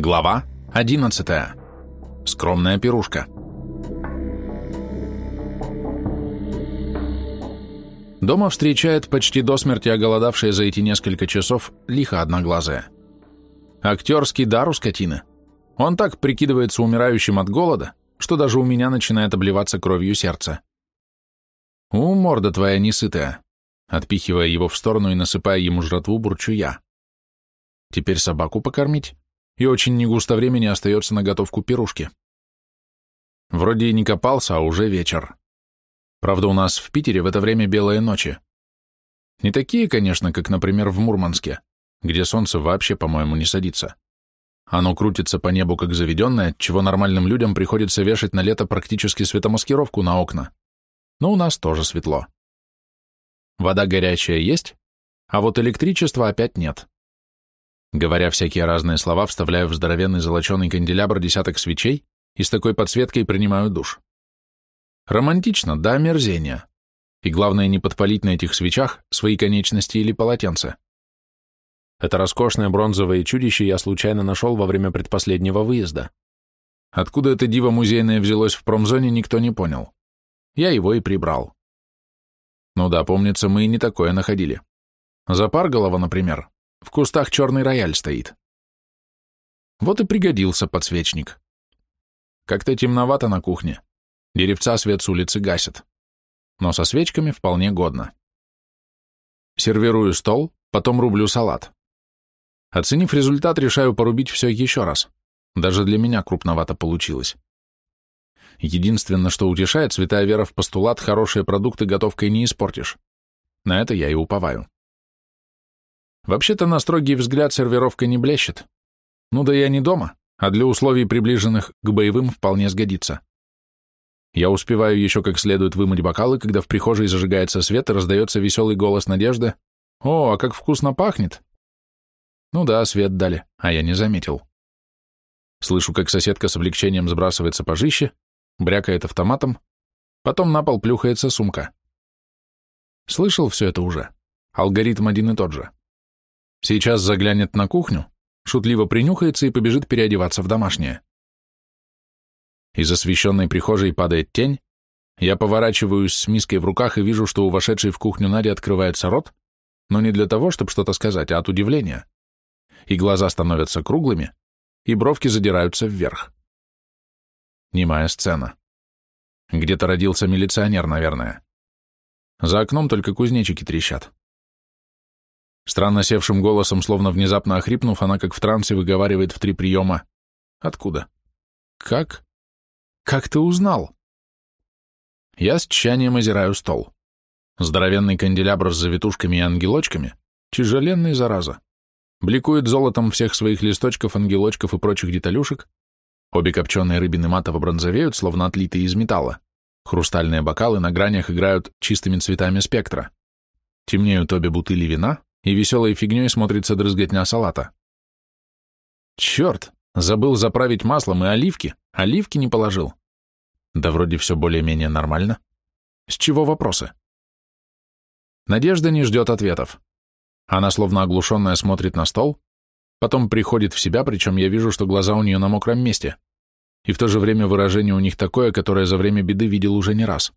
Глава 11. Скромная пирушка. Дома встречает почти до смерти оголодавшая за эти несколько часов лихо одноглазая. Актерский дар у скотины. Он так прикидывается умирающим от голода, что даже у меня начинает обливаться кровью сердце. «У, морда твоя несытая», отпихивая его в сторону и насыпая ему жратву, бурчу я. «Теперь собаку покормить?» И очень не густо времени остается на готовку пирушки. Вроде и не копался, а уже вечер. Правда, у нас в Питере в это время белые ночи. Не такие, конечно, как, например, в Мурманске, где солнце вообще, по-моему, не садится. Оно крутится по небу как заведенное, чего нормальным людям приходится вешать на лето практически светомаскировку на окна. Но у нас тоже светло. Вода горячая есть, а вот электричества опять нет. Говоря всякие разные слова, вставляю в здоровенный золоченый канделябр десяток свечей и с такой подсветкой принимаю душ. Романтично, да омерзения. И главное, не подпалить на этих свечах свои конечности или полотенце. Это роскошное бронзовое чудище я случайно нашел во время предпоследнего выезда. Откуда это диво музейное взялось в промзоне, никто не понял. Я его и прибрал. Ну да, помнится, мы и не такое находили. Запарголова, например, в кустах черный рояль стоит. Вот и пригодился подсвечник. Как-то темновато на кухне. Деревца свет с улицы гасят. Но со свечками вполне годно. Сервирую стол, потом рублю салат. Оценив результат, решаю порубить все еще раз. Даже для меня крупновато получилось. Единственное, что утешает, святая вера в постулат «хорошие продукты готовкой не испортишь». На это я и уповаю. Вообще-то на строгий взгляд сервировка не блещет. Ну да я не дома, а для условий, приближенных к боевым, вполне сгодится. Я успеваю еще как следует вымыть бокалы, когда в прихожей зажигается свет и раздается веселый голос Надежды. «О, а как вкусно пахнет!» Ну да, свет дали, а я не заметил. Слышу, как соседка с облегчением сбрасывает сапожище, брякает автоматом, потом на пол плюхается сумка. Слышал все это уже. Алгоритм один и тот же. Сейчас заглянет на кухню, шутливо принюхается и побежит переодеваться в домашнее. Из освещенной прихожей падает тень, я поворачиваюсь с миской в руках и вижу, что у вошедшей в кухню Нади открывается рот, но не для того, чтобы что-то сказать, а от удивления. И глаза становятся круглыми, и бровки задираются вверх. Немая сцена. Где-то родился милиционер, наверное. За окном только кузнечики трещат. Странно севшим голосом, словно внезапно охрипнув, она как в трансе выговаривает в три приема. Откуда? Как? Как ты узнал? Я с тщанием озираю стол. Здоровенный канделябр с завитушками и ангелочками, тяжеленный, зараза. Бликует золотом всех своих листочков, ангелочков и прочих деталюшек. Обе копченые рыбины матово бронзовеют, словно отлитые из металла. Хрустальные бокалы на гранях играют чистыми цветами спектра. Темнеют обе бутыли вина, и веселой фигней смотрится дрызготня салата. Черт, забыл заправить маслом и оливки, оливки не положил. Да вроде все более-менее нормально. С чего вопросы? Надежда не ждет ответов. Она, словно оглушенная, смотрит на стол, потом приходит в себя, причем я вижу, что глаза у нее на мокром месте, и в то же время выражение у них такое, которое за время беды видел уже не раз.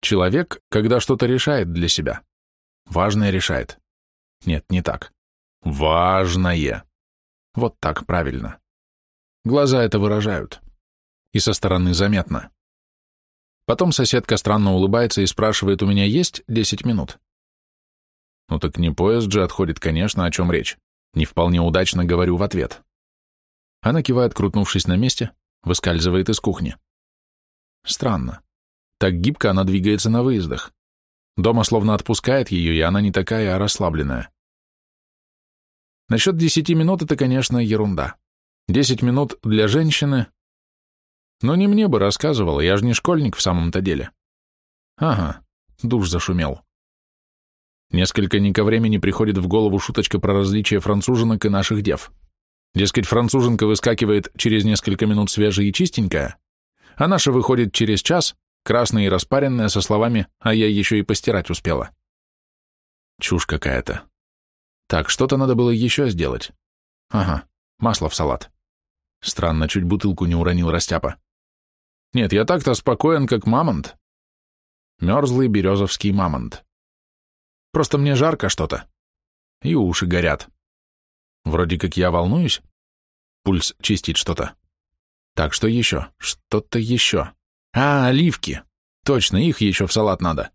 Человек, когда что-то решает для себя, важное решает, нет, не так. Важное. Вот так правильно. Глаза это выражают. И со стороны заметно. Потом соседка странно улыбается и спрашивает, у меня есть 10 минут? Ну так не поезд же отходит, конечно, о чем речь. Не вполне удачно говорю в ответ. Она кивает, крутнувшись на месте, выскальзывает из кухни. Странно. Так гибко она двигается на выездах. Дома словно отпускает ее, и она не такая, а расслабленная. Насчет десяти минут это, конечно, ерунда. Десять минут для женщины... Но не мне бы рассказывала, я же не школьник в самом-то деле. Ага, душ зашумел. Несколько не ко времени приходит в голову шуточка про различие француженок и наших дев. Дескать, француженка выскакивает через несколько минут свежая и чистенькая, а наша выходит через час, красная и распаренная, со словами «а я еще и постирать успела». Чушь какая-то. Так, что-то надо было еще сделать. Ага, Масло в салат. Странно, чуть бутылку не уронил Растяпа. Нет, я так-то спокоен, как мамонт. Мерзлый березовский мамонт. Просто мне жарко что-то. И уши горят. Вроде как я волнуюсь. Пульс чистит что-то. Так, что еще? Что-то еще. А, оливки. Точно, их еще в салат надо.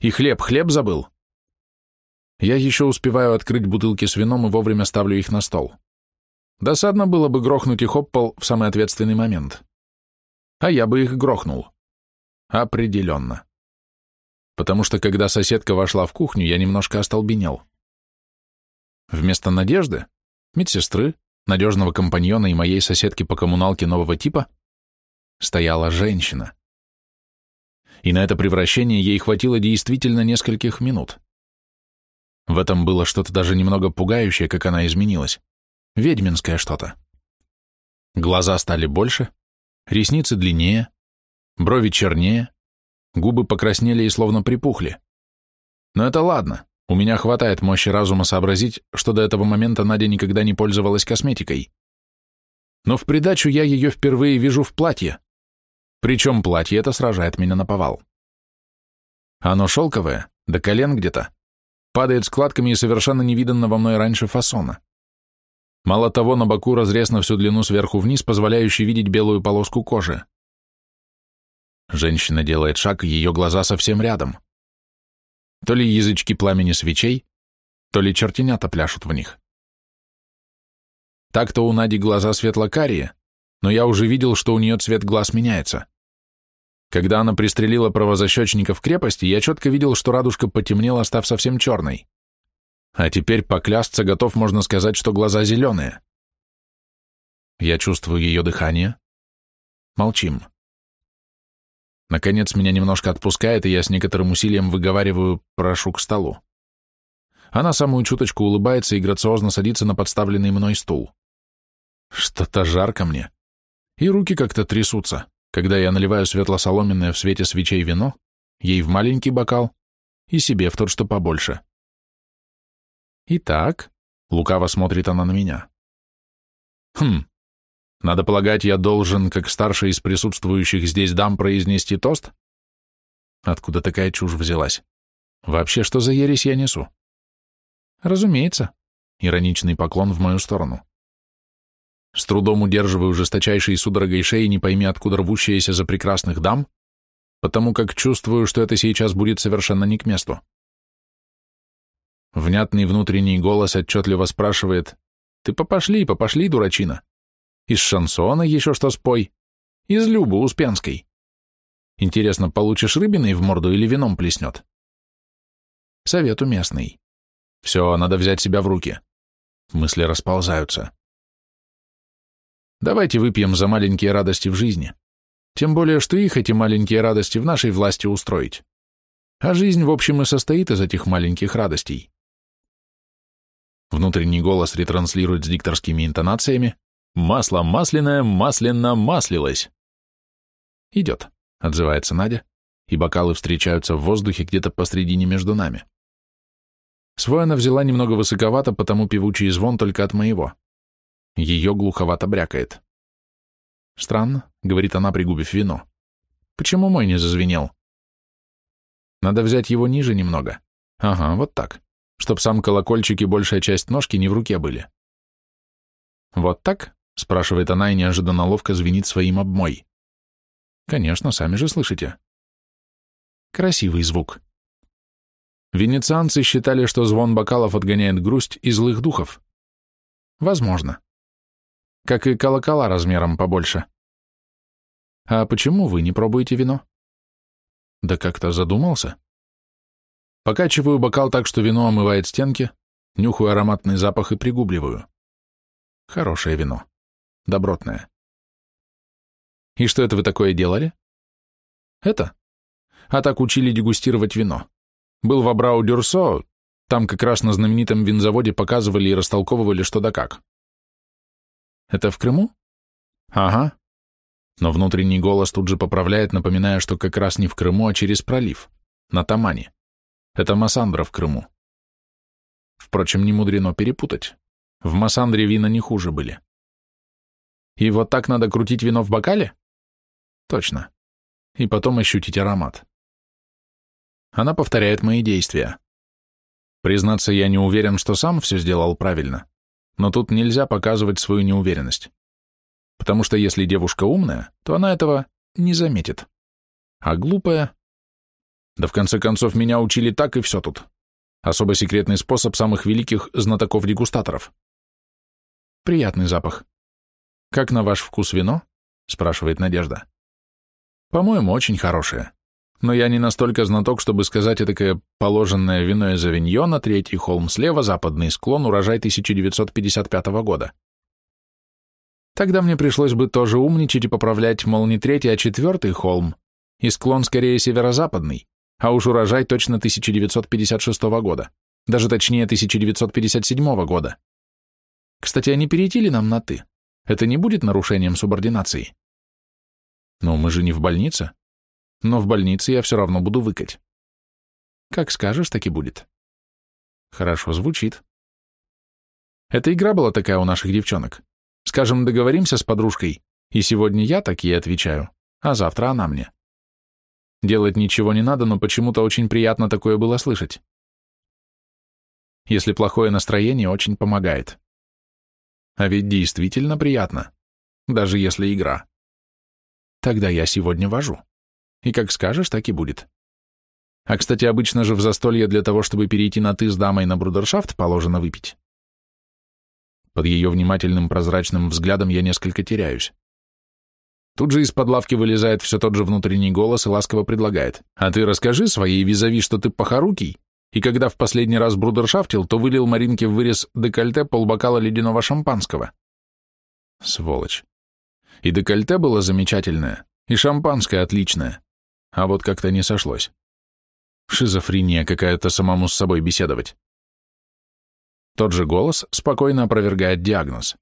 И хлеб, хлеб забыл. Я еще успеваю открыть бутылки с вином и вовремя ставлю их на стол. Досадно было бы грохнуть их об пол в самый ответственный момент. А я бы их грохнул. Определенно. Потому что когда соседка вошла в кухню, я немножко остолбенел. Вместо Надежды, медсестры, надежного компаньона и моей соседки по коммуналке нового типа, стояла женщина. И на это превращение ей хватило действительно нескольких минут. В этом было что-то даже немного пугающее, как она изменилась. Ведьминское что-то. Глаза стали больше, ресницы длиннее, брови чернее, губы покраснели и словно припухли. Но это ладно, у меня хватает мощи разума сообразить, что до этого момента Надя никогда не пользовалась косметикой. Но в придачу я ее впервые вижу в платье. Причем платье это сражает меня на повал. Оно шелковое, до колен где-то, падает складками и совершенно невиданного мной раньше фасона. Мало того, на боку разрез на всю длину сверху вниз, позволяющий видеть белую полоску кожи. Женщина делает шаг, и ее глаза совсем рядом. То ли язычки пламени свечей, то ли чертенята пляшут в них. Так-то у Нади глаза светло-карие, но я уже видел, что у нее цвет глаз меняется. Когда она пристрелила правозащечника в крепости, я четко видел, что радужка потемнела, став совсем черной. А теперь поклясться готов, можно сказать, что глаза зеленые. Я чувствую ее дыхание. Молчим. Наконец меня немножко отпускает, и я с некоторым усилием выговариваю «прошу к столу». Она самую чуточку улыбается и грациозно садится на подставленный мной стул. Что-то жарко мне. И руки как-то трясутся, когда я наливаю светло-соломенное в свете свечей вино, ей в маленький бокал и себе в тот, что побольше. «Итак?» — лукаво смотрит она на меня. «Хм, надо полагать, я должен, как старший из присутствующих здесь дам, произнести тост?» Откуда такая чушь взялась? Вообще, что за ересь я несу? Разумеется. Ироничный поклон в мою сторону. С трудом удерживаю жесточайшей судорогой шеи, не пойми откуда рвущаяся за прекрасных дам, потому как чувствую, что это сейчас будет совершенно не к месту. Внятный внутренний голос отчетливо спрашивает, «Ты попошли, попошли, дурачина. Из шансона еще что спой. Из Любы Успенской. Интересно, получишь рыбиной в морду или вином плеснет?» Совет уместный. Все, надо взять себя в руки. Мысли расползаются. Давайте выпьем за маленькие радости в жизни. Тем более, что их эти маленькие радости в нашей власти устроить. А жизнь, в общем, и состоит из этих маленьких радостей. Внутренний голос ретранслирует с дикторскими интонациями «Масло масляное, масляно маслилось». «Идет», — отзывается Надя, и бокалы встречаются в воздухе где-то посредине между нами. Свой она взяла немного высоковато, потому певучий звон только от моего. Ее глуховато брякает. «Странно», — говорит она, пригубив вино. «Почему мой не зазвенел?» «Надо взять его ниже немного. Ага, вот так чтоб сам колокольчик и большая часть ножки не в руке были. «Вот так?» — спрашивает она и неожиданно ловко звенит своим обмой. «Конечно, сами же слышите». Красивый звук. Венецианцы считали, что звон бокалов отгоняет грусть и злых духов. Возможно. Как и колокола размером побольше. А почему вы не пробуете вино? Да как-то задумался. Покачиваю бокал так, что вино омывает стенки, нюхаю ароматный запах и пригубливаю. Хорошее вино. Добротное. И что это вы такое делали? Это? А так учили дегустировать вино. Был в Абрау-Дюрсо, там как раз на знаменитом винзаводе показывали и растолковывали что да как. Это в Крыму? Ага. Но внутренний голос тут же поправляет, напоминая, что как раз не в Крыму, а через пролив, на Тамане. Это Массандра в Крыму. Впрочем, не мудрено перепутать. В Массандре вина не хуже были. И вот так надо крутить вино в бокале? Точно. И потом ощутить аромат. Она повторяет мои действия. Признаться, я не уверен, что сам все сделал правильно, но тут нельзя показывать свою неуверенность. Потому что если девушка умная, то она этого не заметит. А глупая... Да в конце концов, меня учили так и все тут. Особо секретный способ самых великих знатоков-дегустаторов. Приятный запах. «Как на ваш вкус вино?» — спрашивает Надежда. «По-моему, очень хорошее. Но я не настолько знаток, чтобы сказать этакое положенное вино из Авиньона, третий холм слева, западный склон, урожай 1955 года. Тогда мне пришлось бы тоже умничать и поправлять, мол, не третий, а четвертый холм, и склон скорее северо-западный, а уж урожай точно 1956 года, даже точнее 1957 года. Кстати, а не перейти ли нам на «ты»? Это не будет нарушением субординации? Но мы же не в больнице. Но в больнице я все равно буду выкать. Как скажешь, так и будет. Хорошо звучит. Эта игра была такая у наших девчонок. Скажем, договоримся с подружкой, и сегодня я так ей отвечаю, а завтра она мне. Делать ничего не надо, но почему-то очень приятно такое было слышать. Если плохое настроение, очень помогает. А ведь действительно приятно, даже если игра. Тогда я сегодня вожу. И как скажешь, так и будет. А, кстати, обычно же в застолье для того, чтобы перейти на «ты» с дамой на брудершафт, положено выпить. Под ее внимательным прозрачным взглядом я несколько теряюсь. Тут же из-под лавки вылезает все тот же внутренний голос и ласково предлагает. «А ты расскажи своей визави, что ты похорукий, и когда в последний раз брудершафтил, то вылил Маринке в вырез декольте полбокала ледяного шампанского. Сволочь. И декольте было замечательное, и шампанское отличное. А вот как-то не сошлось. Шизофрения какая-то самому с собой беседовать. Тот же голос спокойно опровергает диагноз.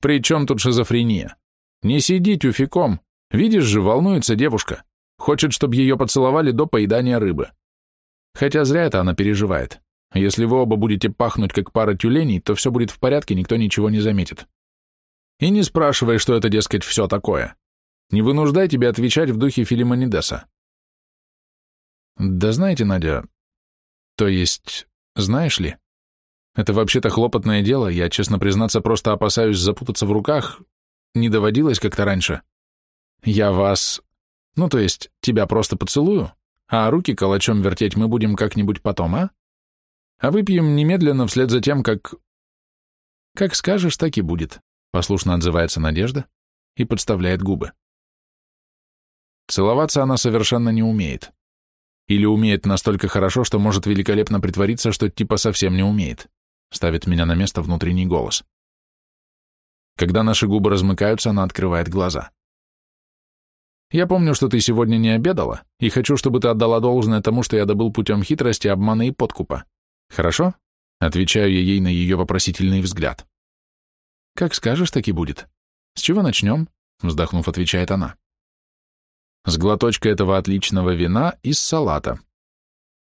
«При чем тут шизофрения? Не сиди тюфиком. Видишь же, волнуется девушка. Хочет, чтобы ее поцеловали до поедания рыбы. Хотя зря это она переживает. Если вы оба будете пахнуть как пара тюленей, то все будет в порядке, никто ничего не заметит. И не спрашивай, что это, дескать, все такое. Не вынуждай тебя отвечать в духе Филимонидеса. Да знаете, Надя, то есть, знаешь ли, это вообще-то хлопотное дело, я, честно признаться, просто опасаюсь запутаться в руках, не доводилось как-то раньше. Я вас, ну то есть, тебя просто поцелую, а руки калачом вертеть мы будем как-нибудь потом, а? А выпьем немедленно вслед за тем, как... Как скажешь, так и будет, послушно отзывается Надежда и подставляет губы. Целоваться она совершенно не умеет. Или умеет настолько хорошо, что может великолепно притвориться, что типа совсем не умеет. Ставит меня на место внутренний голос. Когда наши губы размыкаются, она открывает глаза. Я помню, что ты сегодня не обедала, и хочу, чтобы ты отдала должное тому, что я добыл путем хитрости, обмана и подкупа. Хорошо? Отвечаю я ей на ее вопросительный взгляд. Как скажешь, так и будет. С чего начнем? Вздохнув, отвечает она. С глоточка этого отличного вина из салата.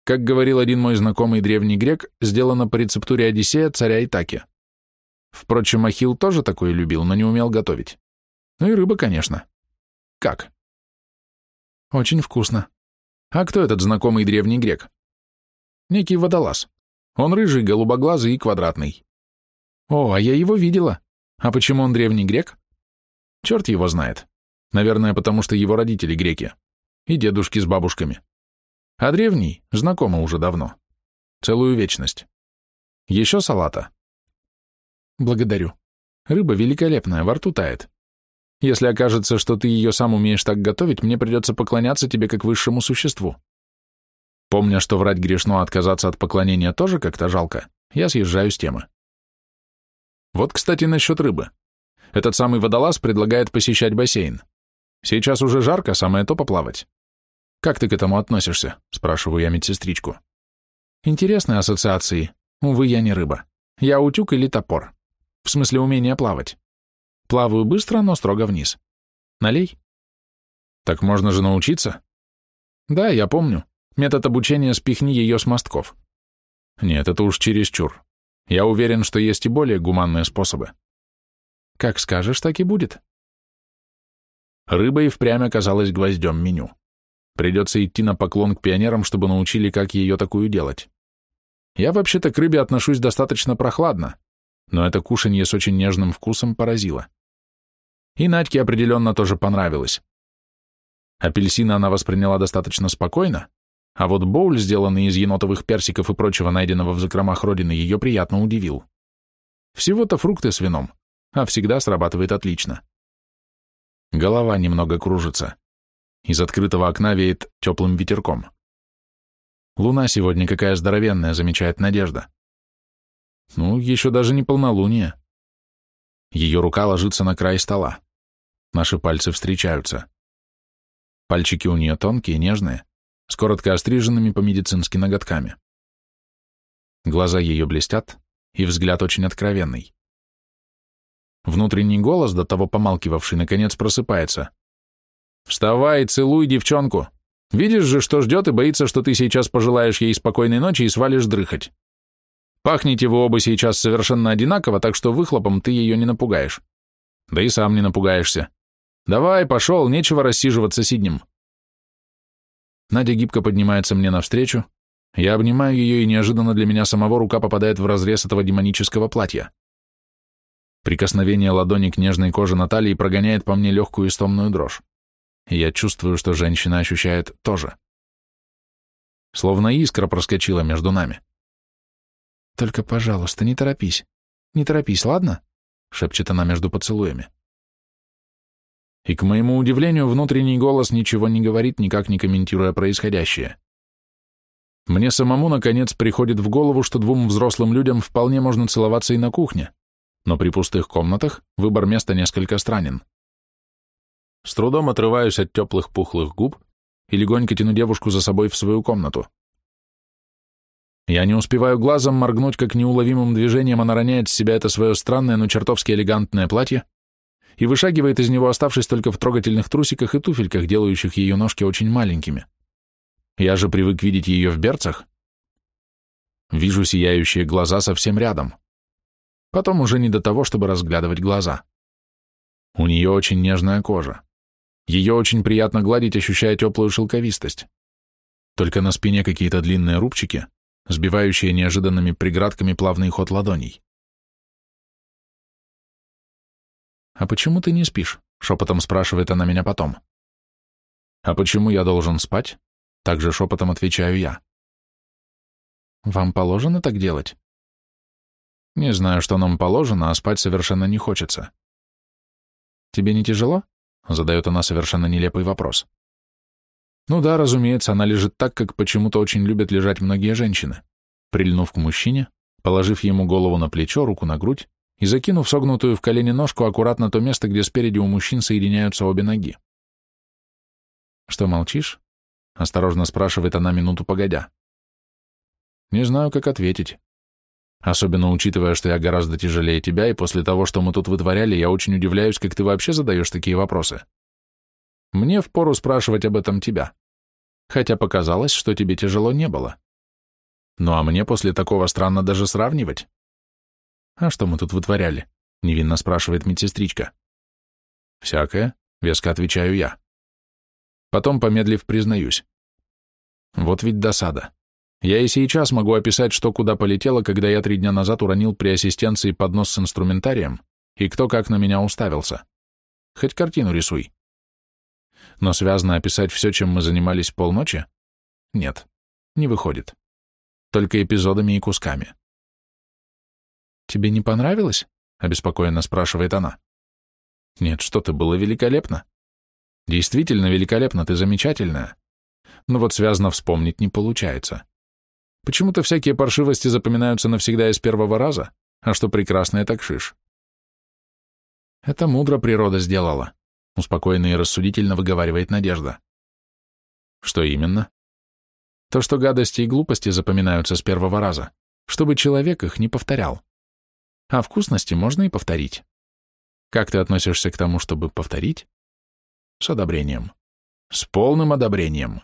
Как говорил один мой знакомый древний грек, сделано по рецептуре Одиссея царя Итаки. Впрочем, Ахилл тоже такое любил, но не умел готовить. Ну и рыба, конечно. Как? Очень вкусно. А кто этот знакомый древний грек? Некий водолаз. Он рыжий, голубоглазый и квадратный. О, а я его видела. А почему он древний грек? Черт его знает. Наверное, потому что его родители греки. И дедушки с бабушками. А древний знакомо уже давно. Целую вечность. Еще салата. Благодарю. Рыба великолепная, во рту тает. Если окажется, что ты ее сам умеешь так готовить, мне придется поклоняться тебе как высшему существу. Помня, что врать грешно, а отказаться от поклонения тоже как-то жалко, я съезжаю с темы. Вот, кстати, насчет рыбы. Этот самый водолаз предлагает посещать бассейн. Сейчас уже жарко, самое то поплавать. Как ты к этому относишься? Спрашиваю я медсестричку. Интересные ассоциации. Увы, я не рыба. Я утюг или топор. В смысле умения плавать. Плаваю быстро, но строго вниз. Налей. Так можно же научиться? Да, я помню. Метод обучения «спихни ее с мостков». Нет, это уж чересчур. Я уверен, что есть и более гуманные способы. Как скажешь, так и будет, Рыба и впрямь оказалась гвоздем меню. Придется идти на поклон к пионерам, чтобы научили, как ее такую делать. Я вообще-то к рыбе отношусь достаточно прохладно, но это кушанье с очень нежным вкусом поразило. И Надьке определенно тоже понравилось. Апельсины она восприняла достаточно спокойно, а вот боуль, сделанный из енотовых персиков и прочего найденного в закромах родины, ее приятно удивил. Всего-то фрукты с вином, а всегда срабатывает отлично. Голова немного кружится. Из открытого окна веет теплым ветерком. Луна сегодня какая здоровенная, замечает Надежда. Ну, еще даже не полнолуние. Ее рука ложится на край стола. Наши пальцы встречаются. Пальчики у нее тонкие, нежные, с коротко остриженными по-медицински ноготками. Глаза ее блестят, и взгляд очень откровенный. Внутренний голос, до того помалкивавший, наконец просыпается. «Вставай, целуй девчонку! Видишь же, что ждет и боится, что ты сейчас пожелаешь ей спокойной ночи и свалишь дрыхать. Пахнете вы оба сейчас совершенно одинаково, так что выхлопом ты ее не напугаешь. Да и сам не напугаешься. Давай, пошел, нечего рассиживаться сиднем». Надя гибко поднимается мне навстречу, я обнимаю ее, и неожиданно для меня самого рука попадает в разрез этого демонического платья. Прикосновение ладони к нежной коже Натальи прогоняет по мне легкую истомную дрожь. Я чувствую, что женщина ощущает тоже. Словно искра проскочила между нами. «Только, пожалуйста, не торопись. Не торопись, ладно?» — шепчет она между поцелуями. И, к моему удивлению, внутренний голос ничего не говорит, никак не комментируя происходящее. Мне самому, наконец, приходит в голову, что двум взрослым людям вполне можно целоваться и на кухне, но при пустых комнатах выбор места несколько странен. С трудом отрываюсь от теплых пухлых губ и легонько тяну девушку за собой в свою комнату. Я не успеваю глазом моргнуть, как неуловимым движением она роняет с себя это свое странное, но чертовски элегантное платье и вышагивает из него, оставшись только в трогательных трусиках и туфельках, делающих ее ножки очень маленькими. Я же привык видеть ее в берцах. Вижу сияющие глаза совсем рядом. Потом уже не до того, чтобы разглядывать глаза. У нее очень нежная кожа. Ее очень приятно гладить, ощущая теплую шелковистость. Только на спине какие-то длинные рубчики, сбивающие неожиданными преградками плавный ход ладоней. «А почему ты не спишь?» — шепотом спрашивает она меня потом. «А почему я должен спать?» — также шепотом отвечаю я. «Вам положено так делать?» «Не знаю, что нам положено, а спать совершенно не хочется». «Тебе не тяжело?» — задает она совершенно нелепый вопрос. Ну да, разумеется, она лежит так, как почему-то очень любят лежать многие женщины, прильнув к мужчине, положив ему голову на плечо, руку на грудь и закинув согнутую в колени ножку аккуратно то место, где спереди у мужчин соединяются обе ноги. «Что, молчишь?» — осторожно спрашивает она минуту погодя. «Не знаю, как ответить. Особенно учитывая, что я гораздо тяжелее тебя, и после того, что мы тут вытворяли, я очень удивляюсь, как ты вообще задаешь такие вопросы. Мне впору спрашивать об этом тебя хотя показалось, что тебе тяжело не было. Ну а мне после такого странно даже сравнивать. А что мы тут вытворяли? Невинно спрашивает медсестричка. Всякое, веско отвечаю я. Потом, помедлив, признаюсь. Вот ведь досада. Я и сейчас могу описать, что куда полетело, когда я три дня назад уронил при ассистенции поднос с инструментарием, и кто как на меня уставился. Хоть картину рисуй. Но связно описать все, чем мы занимались полночи? Нет, не выходит. Только эпизодами и кусками. «Тебе не понравилось?» — обеспокоенно спрашивает она. «Нет, что ты, было великолепно. Действительно великолепно, ты замечательная. Но вот связно вспомнить не получается. Почему-то всякие паршивости запоминаются навсегда из первого раза, а что прекрасное, так шиш. Это мудро природа сделала успокоенно и рассудительно выговаривает Надежда. Что именно? То, что гадости и глупости запоминаются с первого раза, чтобы человек их не повторял. А вкусности можно и повторить. Как ты относишься к тому, чтобы повторить? С одобрением. С полным одобрением.